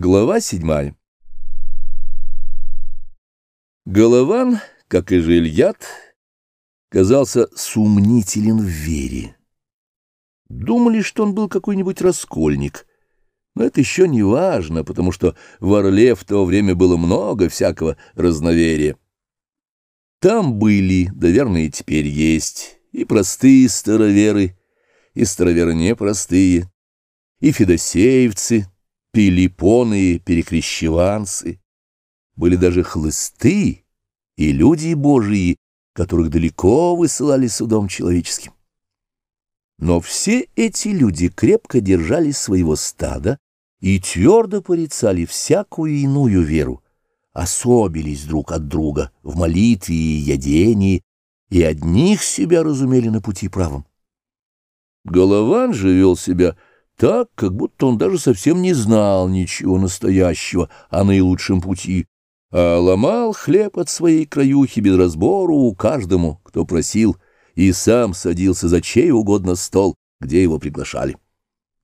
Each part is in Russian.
Глава седьмая Голован, как и Жильят, казался сумнителен в вере. Думали, что он был какой-нибудь раскольник, но это еще не важно, потому что в Орле в то время было много всякого разноверия. Там были, да верно и теперь есть, и простые староверы, и староверы непростые, и федосеевцы, пилипоны и перекрещеванцы. Были даже хлысты и люди божии, которых далеко высылали судом человеческим. Но все эти люди крепко держали своего стада и твердо порицали всякую иную веру, особились друг от друга в молитве и ядении, и одних себя разумели на пути правом. Голован же вел себя так, как будто он даже совсем не знал ничего настоящего о наилучшем пути, а ломал хлеб от своей краюхи без разбору каждому, кто просил, и сам садился за чей угодно стол, где его приглашали.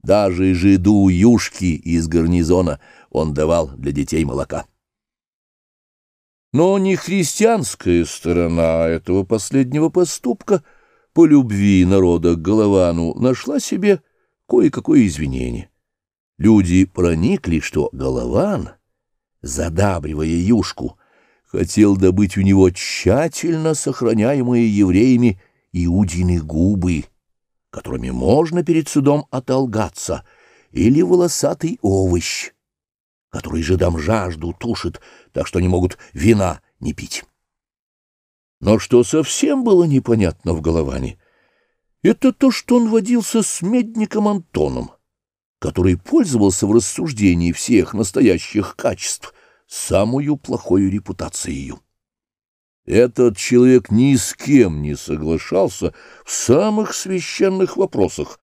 Даже жиду юшки из гарнизона он давал для детей молока. Но не христианская сторона этого последнего поступка по любви народа к Головану нашла себе кое-какое извинение. Люди проникли, что Голован, задабривая юшку, хотел добыть у него тщательно сохраняемые евреями иудины губы, которыми можно перед судом отолгаться, или волосатый овощ, который жидам жажду тушит, так что они могут вина не пить. Но что совсем было непонятно в Головане — это то, что он водился с медником Антоном, который пользовался в рассуждении всех настоящих качеств самую плохою репутацией. Этот человек ни с кем не соглашался в самых священных вопросах,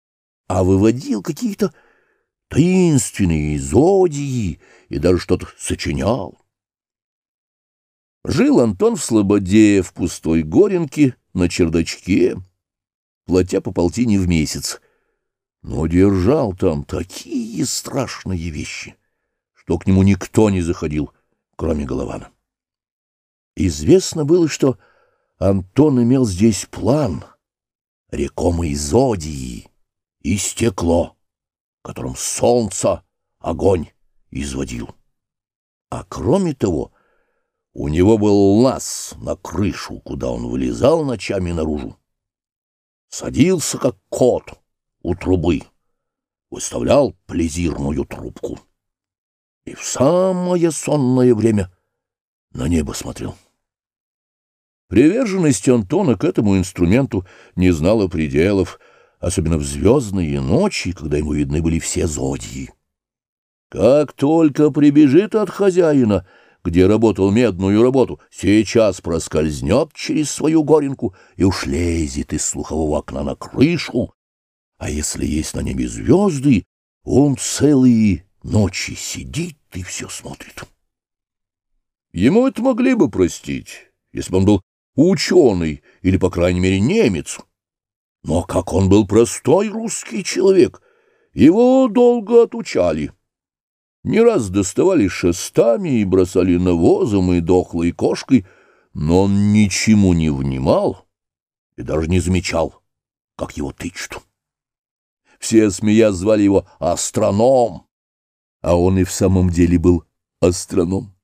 а выводил какие-то таинственные зодии и даже что-то сочинял. Жил Антон в Слободе, в пустой горенке, на чердачке, платя по полтине в месяц. Но держал там такие страшные вещи, что к нему никто не заходил, кроме Голована. Известно было, что Антон имел здесь план рекомой Зодии и стекло, которым солнце огонь изводил. А кроме того, у него был лаз на крышу, куда он вылезал ночами наружу садился, как кот, у трубы, выставлял плезирную трубку и в самое сонное время на небо смотрел. Приверженность Антона к этому инструменту не знала пределов, особенно в звездные ночи, когда ему видны были все зодьи. Как только прибежит от хозяина — где работал медную работу, сейчас проскользнет через свою горенку и уж лезет из слухового окна на крышу. А если есть на небе звезды, он целые ночи сидит и все смотрит. Ему это могли бы простить, если бы он был ученый или, по крайней мере, немец. Но как он был простой русский человек, его долго отучали. Не раз доставали шестами и бросали навозом и дохлой кошкой, но он ничему не внимал и даже не замечал, как его тычут. Все, смеясь, звали его астроном, а он и в самом деле был астроном.